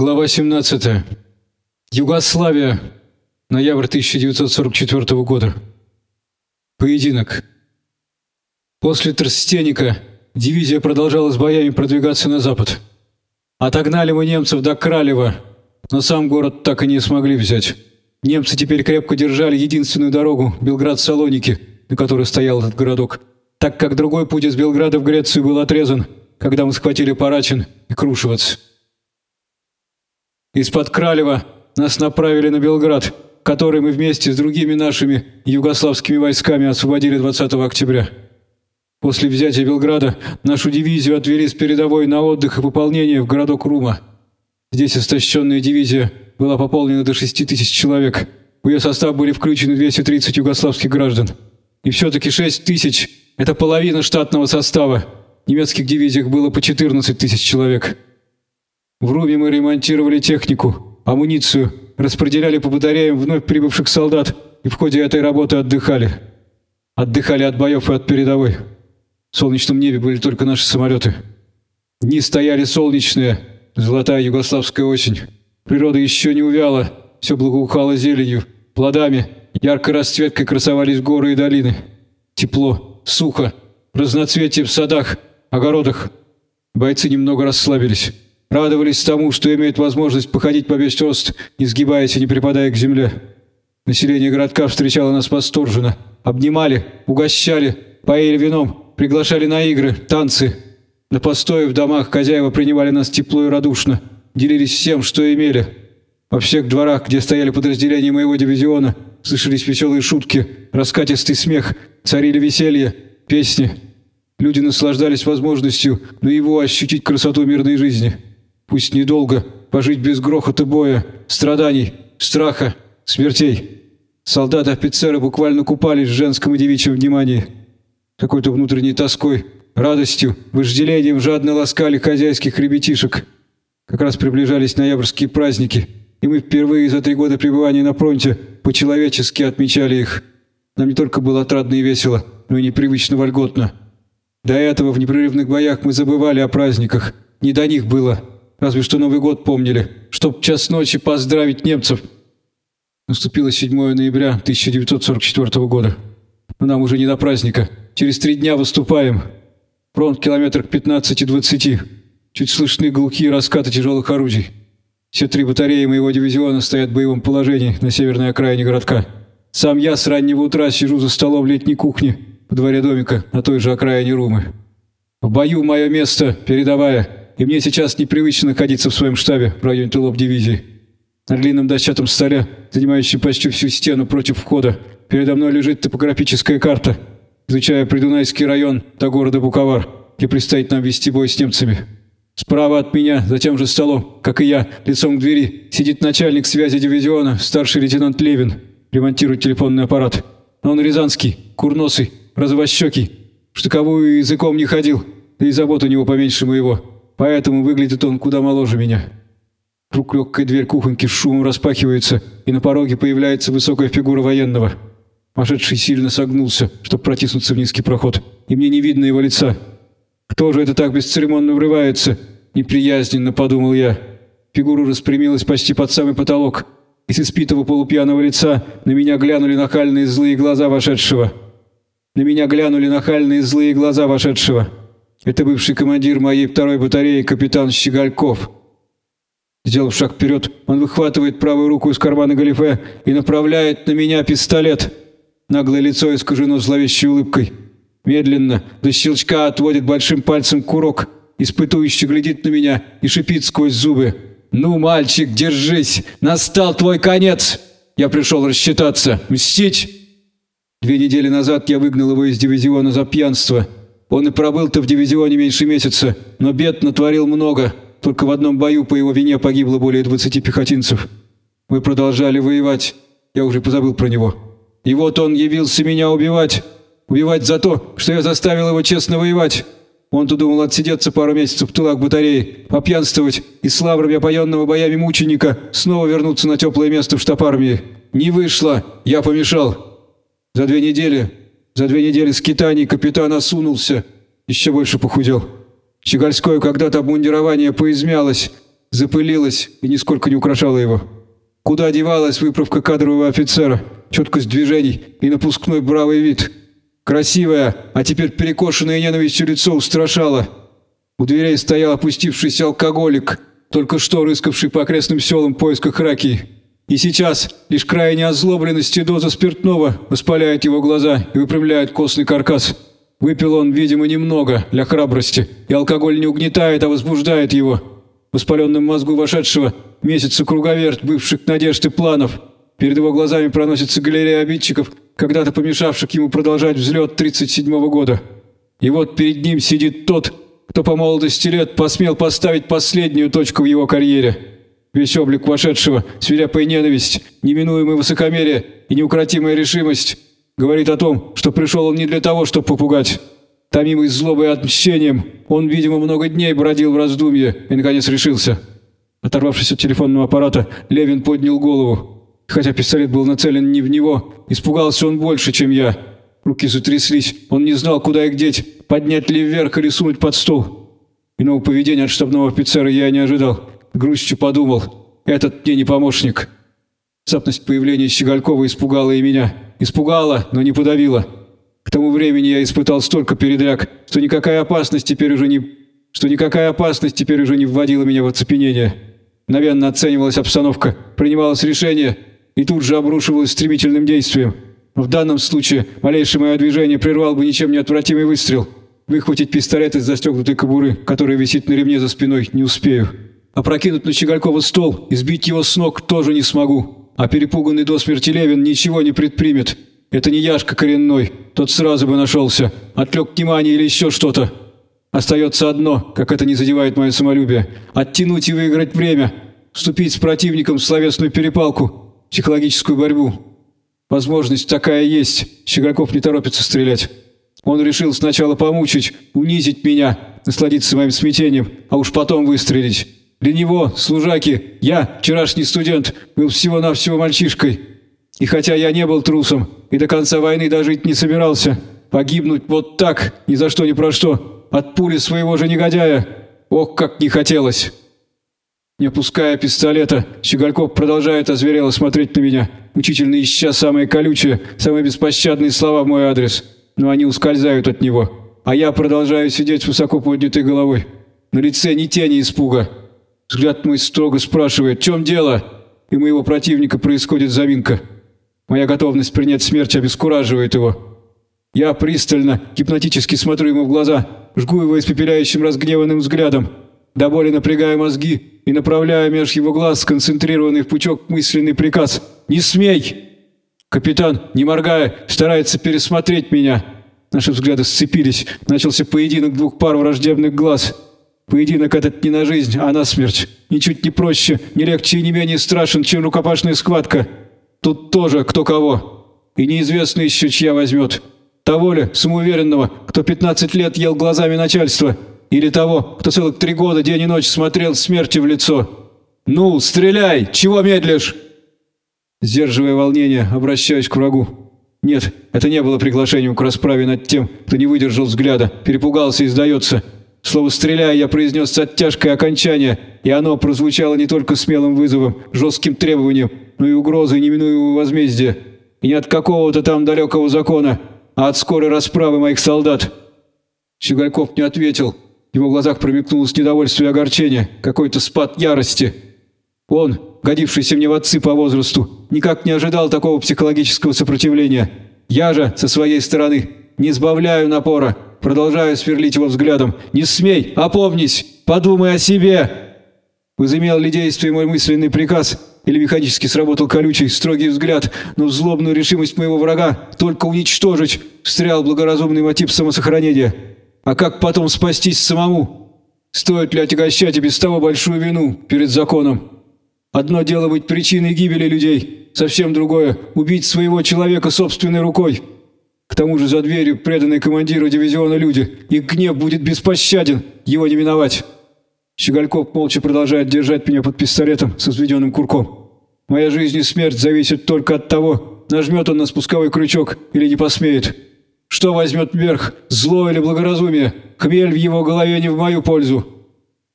Глава 17. Югославия. Ноябрь 1944 года. Поединок. После Трстеника дивизия продолжала с боями продвигаться на запад. Отогнали мы немцев до Кралева, но сам город так и не смогли взять. Немцы теперь крепко держали единственную дорогу Белград-Салоники, на которой стоял этот городок, так как другой путь из Белграда в Грецию был отрезан, когда мы схватили Парачин и Крушевец. Из-под Кралева нас направили на Белград, который мы вместе с другими нашими югославскими войсками освободили 20 октября. После взятия Белграда нашу дивизию отвели с передовой на отдых и пополнение в городок Рума. Здесь истощенная дивизия была пополнена до 6 тысяч человек. В ее состав были включены 230 югославских граждан. И все-таки 6 тысяч – это половина штатного состава. В немецких дивизиях было по 14 тысяч человек. В Руме мы ремонтировали технику, амуницию, распределяли по батареям вновь прибывших солдат и в ходе этой работы отдыхали. Отдыхали от боев и от передовой. В солнечном небе были только наши самолеты. Дни стояли солнечные, золотая югославская осень. Природа еще не увяла, все благоухало зеленью, плодами, яркой расцветкой красовались горы и долины. Тепло, сухо, разноцветие в садах, огородах. Бойцы немного расслабились. Радовались тому, что имеют возможность походить по весь рост, не сгибаясь и не припадая к земле. Население городка встречало нас восторженно. Обнимали, угощали, поили вином, приглашали на игры, танцы. На постое в домах хозяева принимали нас тепло и радушно, делились всем, что имели. Во всех дворах, где стояли подразделения моего дивизиона, слышались веселые шутки, раскатистый смех, царили веселье, песни. Люди наслаждались возможностью на его ощутить красоту мирной жизни. Пусть недолго, пожить без грохота боя, страданий, страха, смертей. Солдаты-офицеры буквально купались в женском и девичьем внимании. Какой-то внутренней тоской, радостью, вожделением жадно ласкали хозяйских ребятишек. Как раз приближались ноябрьские праздники, и мы впервые за три года пребывания на фронте по-человечески отмечали их. Нам не только было отрадно и весело, но и непривычно вольготно. До этого в непрерывных боях мы забывали о праздниках. Не до них было. Разве что Новый год помнили, чтоб час ночи поздравить немцев. Наступило 7 ноября 1944 года. Но нам уже не до праздника. Через три дня выступаем. Фронт километрах 15-20. Чуть слышны глухие раскаты тяжелых орудий. Все три батареи моего дивизиона стоят в боевом положении на северной окраине городка. Сам я с раннего утра сижу за столом летней кухни во дворе домика на той же окраине Румы. В бою мое место передовая и мне сейчас непривычно находиться в своем штабе в районе тылов дивизии. На длинном дощатом столе, занимающем почти всю стену против входа, передо мной лежит топографическая карта, изучая Придунайский район до города Буковар, где предстоит нам вести бой с немцами. Справа от меня, за тем же столом, как и я, лицом к двери, сидит начальник связи дивизиона, старший лейтенант Левин, ремонтирует телефонный аппарат. Он рязанский, курносый, развощекий, штыковую языком не ходил, да и забот у него поменьше моего. Поэтому выглядит он куда моложе меня. Вдруг легкая дверь кухоньки с шумом распахивается, и на пороге появляется высокая фигура военного. Вошедший сильно согнулся, чтобы протиснуться в низкий проход, и мне не видно его лица. «Кто же это так бесцеремонно врывается?» Неприязненно подумал я. Фигура распрямилась почти под самый потолок, и с испитого полупьяного лица на меня глянули нахальные злые глаза вошедшего. На меня глянули нахальные злые глаза вошедшего. Это бывший командир моей второй батареи капитан Щегольков. Сделав шаг вперед, он выхватывает правую руку из кармана галифе и направляет на меня пистолет. Наглое лицо искажено зловещей улыбкой. Медленно, до щелчка отводит большим пальцем курок, испытующе глядит на меня и шипит сквозь зубы. «Ну, мальчик, держись! Настал твой конец! Я пришел рассчитаться, мстить!» Две недели назад я выгнал его из дивизиона за пьянство – он и пробыл-то в дивизионе меньше месяца, но бед натворил много. Только в одном бою по его вине погибло более 20 пехотинцев. Мы продолжали воевать. Я уже позабыл про него. И вот он явился меня убивать. Убивать за то, что я заставил его честно воевать. Он-то думал отсидеться пару месяцев в тылах батареи, попьянствовать и с лаврами опоенного боями мученика снова вернуться на теплое место в штаб армии. Не вышло, я помешал. За две недели за две недели скитаний капитан осунулся, еще больше похудел. Щегольское когда-то обмундирование поизмялось, запылилась и нисколько не украшала его. Куда девалась выправка кадрового офицера, четкость движений и напускной бравый вид? Красивое, а теперь перекошенное ненавистью лицо устрашало. У дверей стоял опустившийся алкоголик, только что рыскавший по окрестным селам в поисках раки. И сейчас лишь крайняя озлобленность и доза спиртного воспаляет его глаза и выпрямляет костный каркас. Выпил он, видимо, немного, для храбрости, и алкоголь не угнетает, а возбуждает его. В воспаленном мозгу вошедшего месяца круговерт бывших надежд и планов. Перед его глазами проносится галерея обидчиков, когда-то помешавших ему продолжать взлет 37 -го года. И вот перед ним сидит тот, кто по молодости лет посмел поставить последнюю точку в его карьере. Весь облик вошедшего, свирепая ненависть, неминуемое высокомерие и неукротимая решимость говорит о том, что пришел он не для того, чтобы попугать. Томимый злобой и отмщением, он, видимо, много дней бродил в раздумье и, наконец, решился. Оторвавшись от телефонного аппарата, Левин поднял голову. Хотя пистолет был нацелен не в него, испугался он больше, чем я. Руки затряслись, он не знал, куда их деть, поднять ли вверх или сунуть под стол. Иного поведения от штабного офицера я не ожидал. Грустью подумал, этот мне не помощник. Запность появления Щеголькова испугала и меня. Испугала, но не подавила. К тому времени я испытал столько передряг, что никакая опасность теперь уже не... что никакая опасность теперь уже не вводила меня в оцепенение. Мгновенно оценивалась обстановка, принималось решение и тут же обрушивалось стремительным действием. В данном случае малейшее мое движение прервал бы ничем не отвратимый выстрел. Выхватить пистолет из застегнутой кобуры, которая висит на ремне за спиной, не успею. Опрокинуть на Щеголькова стол и сбить его с ног тоже не смогу. А перепуганный до смерти Левин ничего не предпримет. Это не Яшка коренной, тот сразу бы нашелся, отвлек внимание или еще что-то. Остается одно, как это не задевает мое самолюбие, оттянуть и выиграть время, вступить с противником в словесную перепалку, психологическую борьбу. Возможность такая есть, Щегольков не торопится стрелять. Он решил сначала помучить, унизить меня, насладиться моим смятением, а уж потом выстрелить. Для него, служаки, я, вчерашний студент, был всего-навсего мальчишкой. И хотя я не был трусом и до конца войны дожить не собирался, погибнуть вот так, ни за что ни про что, от пули своего же негодяя, ох, как не хотелось. Не опуская пистолета, Щегольков продолжает озверело смотреть на меня, мучительно ища самые колючие, самые беспощадные слова в мой адрес, но они ускользают от него, а я продолжаю сидеть с высоко поднятой головой. На лице ни тени испуга. Взгляд мой строго спрашивает, в чем дело? И моего противника происходит заминка. Моя готовность принять смерть обескураживает его. Я пристально, гипнотически смотрю ему в глаза, жгу его испепеляющим разгневанным взглядом, до боли напрягая мозги и направляя меж его глаз сконцентрированный в пучок мысленный приказ «Не смей!». Капитан, не моргая, старается пересмотреть меня. Наши взгляды сцепились, начался поединок двух пар враждебных глаз. Поединок этот не на жизнь, а на смерть. Ничуть не проще, не легче и не менее страшен, чем рукопашная схватка. Тут тоже кто кого. И неизвестно еще, чья возьмет. Того ли, самоуверенного, кто 15 лет ел глазами начальства, или того, кто целых три года день и ночь смотрел смерти в лицо. «Ну, стреляй! Чего медлишь?» Сдерживая волнение, обращаюсь к врагу. Нет, это не было приглашением к расправе над тем, кто не выдержал взгляда, перепугался и сдается. Слово «стреляй» я произнес с оттяжкой окончания, и оно прозвучало не только смелым вызовом, жестким требованием, но и угрозой неминуемого возмездия. И не от какого-то там далекого закона, а от скорой расправы моих солдат. Щегольков не ответил. В его глазах промелькнулось недовольство и огорчение, какой-то спад ярости. Он, годившийся мне в отцы по возрасту, никак не ожидал такого психологического сопротивления. Я же, со своей стороны, не сбавляю напора, продолжаю сверлить его взглядом. «Не смей! Опомнись! Подумай о себе!» Возымел ли действие мой мысленный приказ, или механически сработал колючий, строгий взгляд, но злобную решимость моего врага только уничтожить встрял благоразумный мотив самосохранения. А как потом спастись самому? Стоит ли отягощать и без того большую вину перед законом? Одно дело быть причиной гибели людей, совсем другое – убить своего человека собственной рукой. К тому же за дверью преданные командиру дивизиона люди, их гнев будет беспощаден, его не миновать. Щегольков молча продолжает держать меня под пистолетом со взведенным курком. Моя жизнь и смерть зависят только от того, нажмет он на спусковой крючок или не посмеет. Что возьмет вверх, зло или благоразумие? Хмель в его голове не в мою пользу.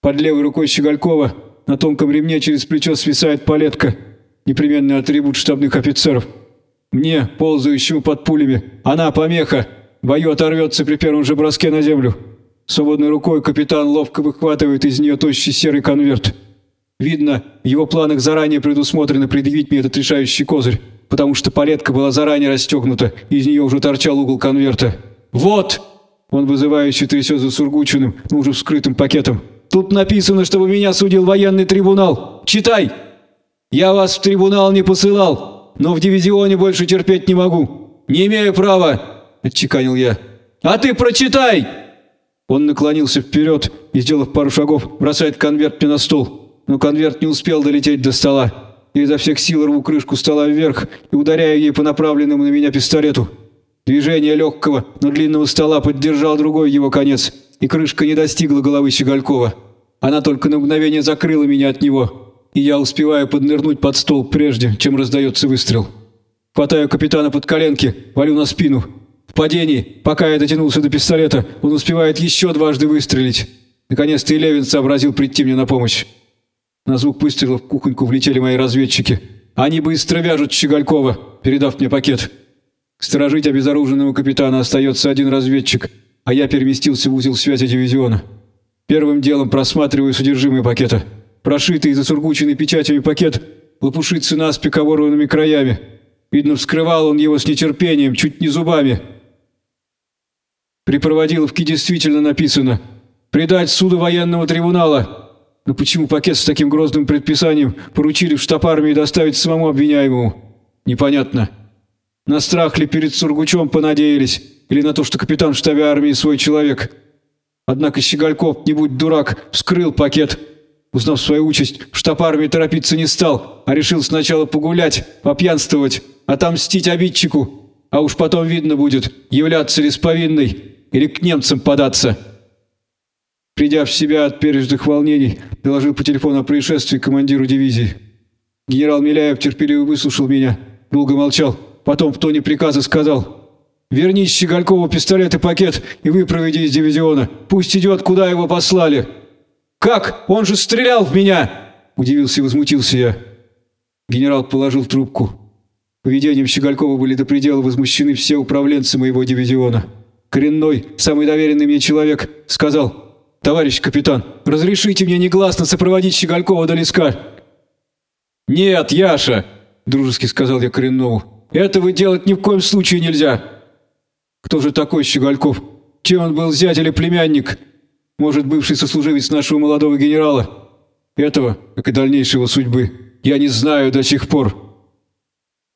Под левой рукой Щеголькова на тонком ремне через плечо свисает палетка, непременный атрибут штабных офицеров. Мне, ползающему под пулями, она помеха, бою оторвется при первом же броске на землю. Свободной рукой капитан ловко выхватывает из нее тощий серый конверт. Видно, в его планах заранее предусмотрено предъявить мне этот решающий козырь, потому что палетка была заранее расстегнута, и из нее уже торчал угол конверта. «Вот!» Он вызывающе трясет за Сургучиным, но уже вскрытым пакетом. «Тут написано, чтобы меня судил военный трибунал. Читай!» «Я вас в трибунал не посылал, но в дивизионе больше терпеть не могу. Не имею права!» – отчеканил я. «А ты прочитай!» Он наклонился вперед и, сделав пару шагов, бросает конверт мне на стол. Но конверт не успел долететь до стола. Я изо всех сил рву крышку стола вверх и ударяю ей по направленному на меня пистолету. Движение легкого, но длинного стола поддержал другой его конец, и крышка не достигла головы Щеголькова. Она только на мгновение закрыла меня от него, и я успеваю поднырнуть под стол прежде, чем раздается выстрел. Хватаю капитана под коленки, валю на спину. В падении, пока я дотянулся до пистолета, он успевает еще дважды выстрелить. Наконец-то и Левин сообразил прийти мне на помощь. На звук выстрелов в кухоньку влетели мои разведчики. Они быстро вяжут Щеголькова, передав мне пакет. Сторожить обезоруженного капитана остается один разведчик, а я переместился в узел связи дивизиона. Первым делом просматриваю содержимое пакета. Прошитый и засургученный печатями пакет лопушится наспех оборванными краями. Видно, вскрывал он его с нетерпением, чуть не зубами. При проводиловке действительно написано «Предать суду военного трибунала». Но почему пакет с таким грозным предписанием поручили в штаб армии доставить самому обвиняемому? Непонятно. На страх ли перед Сургучом понадеялись, или на то, что капитан в штабе армии свой человек? Однако Щегольков, не будь дурак, вскрыл пакет. Узнав свою участь, в штаб армии торопиться не стал, а решил сначала погулять, попьянствовать, отомстить обидчику, а уж потом видно будет, являться ли с повинной или к немцам податься. Придя в себя от пережитых волнений, доложил по телефону о происшествии командиру дивизии. Генерал Миляев терпеливо выслушал меня, долго молчал, потом в тоне приказа сказал «Верни Щеголькову пистолет и пакет и выпроведи из дивизиона, пусть идет, куда его послали». «Как? Он же стрелял в меня!» – удивился и возмутился я. Генерал положил трубку. Поведением Щеголькова были до предела возмущены все управленцы моего дивизиона коренной, самый доверенный мне человек, сказал, «Товарищ капитан, разрешите мне негласно сопроводить Щеголькова до леска». «Нет, Яша», – дружески сказал я коренному, – «этого делать ни в коем случае нельзя». «Кто же такой Щегольков? Чем он был зять или племянник? Может, бывший сослуживец нашего молодого генерала? Этого, как и дальнейшего судьбы, я не знаю до сих пор».